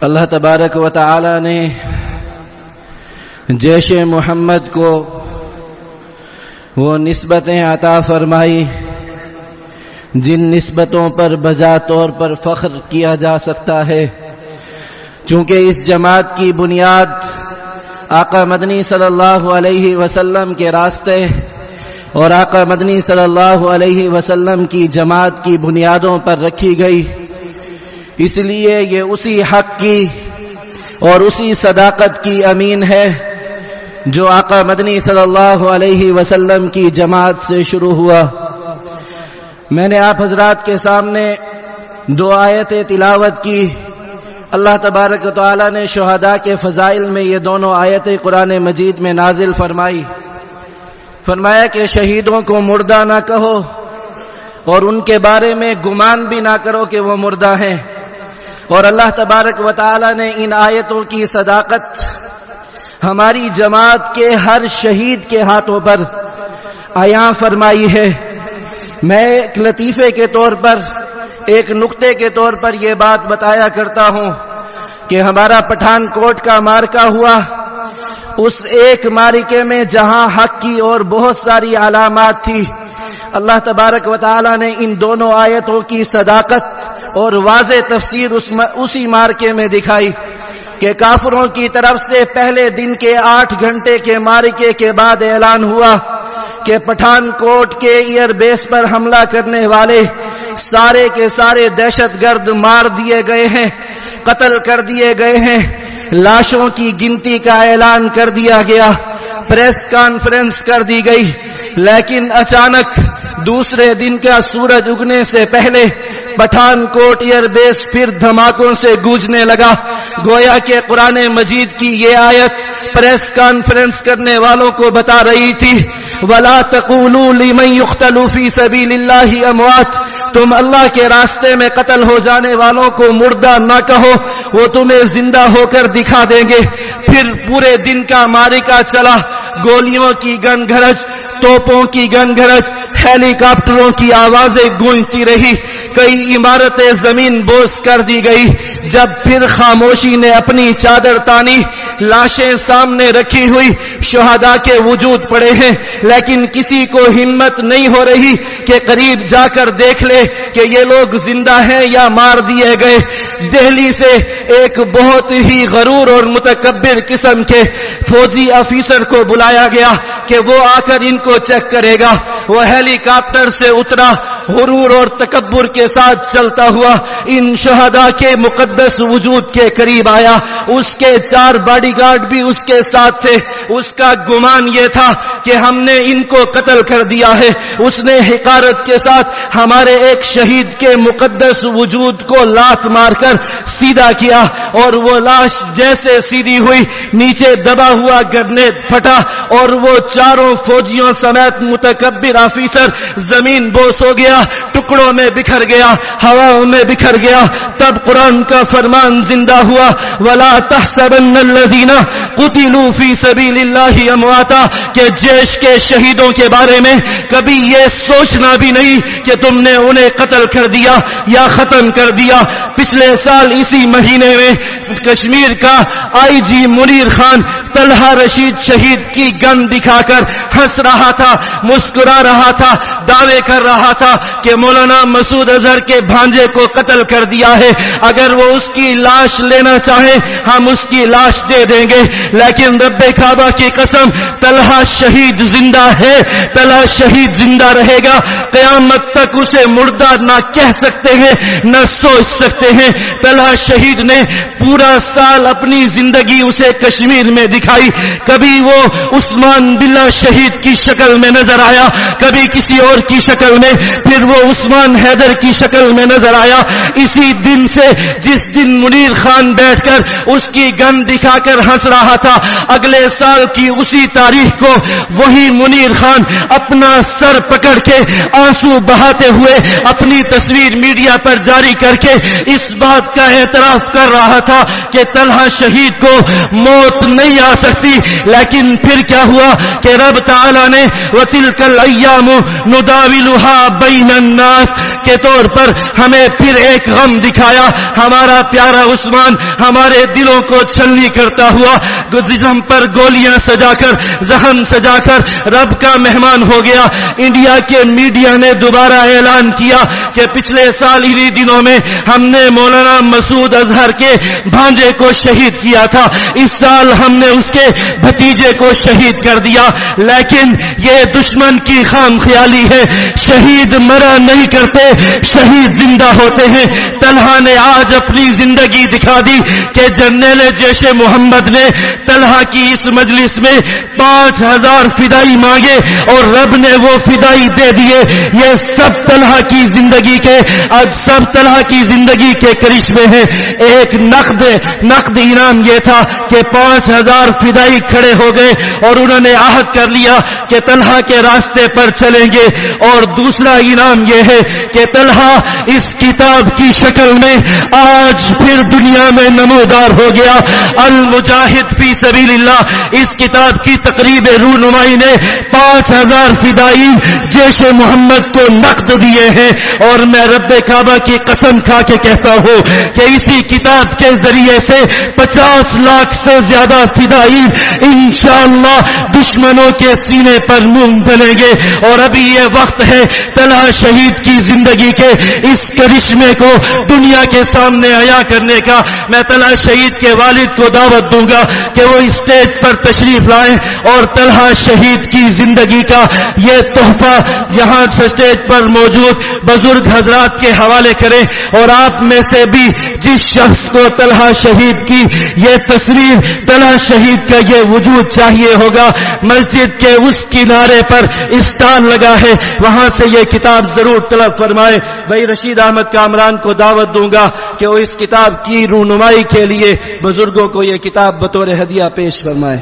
اللہ تبارک و تعالی نے جیش محمد کو وہ نسبتیں عطا فرمائی، جن نسبتوں پر بجا طور پر فخر کیا جا سکتا ہے۔ چونکہ اس جماعت کی بنیاد آقا مدنی صلی اللہ علیہ وسلم کے راستے اور آقا مدنی صلی اللہ علیہ وسلم کی جماعت کی بنیادوں پر رکھی گئی۔ اس لیے یہ اسی حق کی اور اسی صداقت کی امین ہے جو آقا مدنی صلی اللہ علیہ وسلم کی جماعت سے شروع ہوا۔ میں نے آپ حضرات کے سامنے دو آیت تلاوت کی۔ اللہ تبارک و تعالی نے شہداء کے فضائل میں یہ دونوں آیت قرآن مجید میں نازل فرمائی۔ فرمایا کہ شہیدوں کو مردہ نہ کہو اور ان کے بارے میں گمان بھی نہ کرو کہ وہ مردہ ہیں۔ اور اللہ تبارک و تعالی نے ان آیتوں کی صداقت ہماری جماعت کے ہر شہید کے ہاتھوں پر آیا فرمائی ہے۔ میں ایک لطیفے کے طور پر، ایک نقطے کے طور پر یہ بات بتایا کرتا ہوں کہ ہمارا پٹھان کوٹ کا مارکا ہوا۔ اس ایک مارکے میں جہاں حق کی اور بہت ساری علامات تھی، اللہ تبارک و تعالی نے ان دونوں آیتوں کی صداقت اور واضح تفسیر اس اسی مارکے میں دکھائی کہ کافروں کی طرف سے پہلے دن کے آٹھ گھنٹے کے مارکے کے بعد اعلان ہوا کہ پٹھان کوٹ کے ایئر بیس پر حملہ کرنے والے سارے کے سارے دہشت گرد مار دیے گئے ہیں، قتل کر دیے گئے ہیں۔ لاشوں کی گنتی کا اعلان کر دیا گیا، پریس کانفرنس کر دی گئی۔ لیکن اچانک دوسرے دن کا سورج اگنے سے پہلے پٹھان کوٹ ایئر بیس پھر دھماکوں سے گوجنے لگا۔ گویا کے قرآن مجید کی یہ آیت پریس کانفرنس کرنے والوں کو بتا رہی تھی۔ ولا تقولوا لمن يقتل في سبيل الله اموات تم اللہ کے راستے میں قتل ہو جانے والوں کو مردہ نہ کہو۔ وہ تمہیں زندہ ہو کر دکھا دیں گے۔ پھر پورے دن کا مارکا چلا۔ گولیوں کی گن گھرج۔ توپوں کی گن گھرج ہیلی کاپٹروں کی آوازیں گونجتی رہی، کئی عمارتیں زمین بوس کر دی گئی۔ جب پھر خاموشی نے اپنی چادر تانی، لاشیں سامنے رکھی ہوئی، شہداء کے وجود پڑے ہیں۔ لیکن کسی کو ہمت نہیں ہو رہی کہ قریب جا کر دیکھ لے کہ یہ لوگ زندہ ہیں یا مار دیے گئے۔ دہلی سے ایک بہت ہی غرور اور متکبر قسم کے فوجی آفیسر کو بلایا گیا کہ وہ آ کر ان کو چیک کرے گا۔ وہ ہیلی کاپٹر سے اترا، غرور اور تکبر کے ساتھ چلتا ہوا ان شہداء کے مقدس وجود کے قریب آیا۔ اس کے چار باڈی گارڈ بھی اس کے ساتھ تھے۔ اس کا گمان یہ تھا کہ ہم نے ان کو قتل کر دیا ہے۔ اس نے حکارت کے ساتھ ہمارے ایک شہید کے مقدس وجود کو لات مار کر سیدھا کیا۔ اور وہ لاش جیسے سیدھی ہوئی نیچے دبا ہوا گرنے پھٹا اور وہ چاروں فوجیوں سمیت متکبر آفیسر زمین بوس ہو گیا، ٹکڑوں میں بکھر گیا، ہواؤں میں بکھر گیا۔ تب قرآن کا فرمان زندہ ہوا، ولا تحسبن الذین قتلوا في سبيل الله امواتا، کہ جیش کے شہیدوں کے بارے میں کبھی یہ سوچنا بھی نہیں کہ تم نے انہیں قتل کر دیا یا ختم کر دیا۔ پچھلے سال اسی مہینے میں کشمیر کا آئی جی منیر خان طلحہ رشید شہید کی گن دکھا کر ہنس رہا تھا، مسکرا رہا تھا۔ دعوے کر رہا تھا کہ مولانا مسعود اظہر کے بھانجے کو قتل کر دیا ہے۔ اگر وہ اس کی لاش لینا چاہے، ہم اس کی لاش دے دیں گے۔ لیکن رب کعبہ کی قسم، طلحہ شہید زندہ ہے۔ طلحہ شہید زندہ رہے گا۔ قیامت تک اسے مردہ نہ کہہ سکتے ہیں، نہ سوچ سکتے ہیں۔ طلحہ شہید نے پورا سال اپنی زندگی اسے کشمیر میں دکھائی۔ کبھی وہ عثمان بلا شہید کی شکل میں نظر آیا، کبھی کسی اور کی شکل میں، پھر وہ عثمان حیدر کی شکل میں نظر آیا۔ اسی دن سے جس دن منیر خان بیٹھ کر اس کی گن دکھا کر ہنس رہا تھا، اگلے سال کی اسی تاریخ کو وہی منیر خان اپنا سر پکڑ کے آنسو بہاتے ہوئے اپنی تصویر میڈیا پر جاری کر کے اس بات کا اعتراف کر رہا تھا کہ طلحہ شہید کو موت نہیں آ سکتی۔ لیکن پھر کیا ہوا کہ رب تعالی نے وہ تل کل ایام نداولها بین الناس، کے طور پر ہمیں پھر ایک غم دکھایا۔ ہمارا پیارا عثمان ہمارے دلوں کو چھلنی کرتا ہوا جسم پر گولیاں سجا کر زخم سجا کر رب کا مہمان ہو گیا۔ انڈیا کے میڈیا نے دوبارہ اعلان کیا کہ پچھلے سال انہی دنوں میں ہم نے مولانا مسعود اظہر کے بھانجے کو شہید کیا تھا۔ اس سال ہم نے اس کے بھتیجے کو شہید کر دیا۔ لیکن یہ دشمن کی خام خیالی ہے شہید مرا نہیں کرتے، شہید زندہ ہوتے ہیں۔ طلحہ نے آج اپنی زندگی دکھا دی کہ جنرل جیش محمد نے طلحہ کی اس مجلس میں پانچ ہزار فدائی مانگے اور رب نے وہ فدائی دے دیے۔ یہ سب طلحہ کی زندگی کے، آج سب طلحہ کی زندگی کے کرشمے ہیں۔ ایک نقد نقد انعام یہ تھا کہ پانچ ہزار فدائی کھڑے ہو گئے اور انہوں نے عہد کر لیا کہ طلحہ کے راستے پر چلیں گے۔ اور دوسرا انعام یہ ہے کہ طلحہ اس کتاب کی شکل میں آج پھر دنیا میں نمودار ہو گیا۔ المجاہد فی سبیل اللہ اس کتاب کی تقریب رونمائی نے پانچ ہزار فدائی جیش محمد کو نقد دیے ہیں۔ اور میں رب کعبہ کی قسم کھا کے کہتا ہوں کہ اسی کتاب کے ذریعے سے پچاس لاکھ سے زیادہ فدائی انشاءاللہ دشمنوں کے سینے پر مونگ بنیں گے۔ اور ابھی یہ وقت ہے طلحہ شہید کی زندگی کے اس کرشمے کو دنیا کے سامنے عیا کرنے کا میں طلحہ شہید کے والد کو دعوت دوں گا کہ وہ اسٹیج پر تشریف لائیں اور طلحہ شہید کی زندگی کا یہ تحفہ یہاں اسٹیج پر موجود بزرگ حضرات کے حوالے کریں اور آپ میں سے بھی جس شخص کو طلحہ شہید کی یہ تصویر طلحہ شہید کا یہ وجود چاہیے ہوگا مسجد کے اس کنارے پر اسٹال لگا ہے وہاں سے یہ کتاب ضرور طلب فرمائے۔ بھائی رشید احمد کامران کو دعوت دوں گا کہ وہ اس کتاب کی رونمائی کے لیے بزرگوں کو یہ کتاب بطور ہدیہ پیش فرمائے۔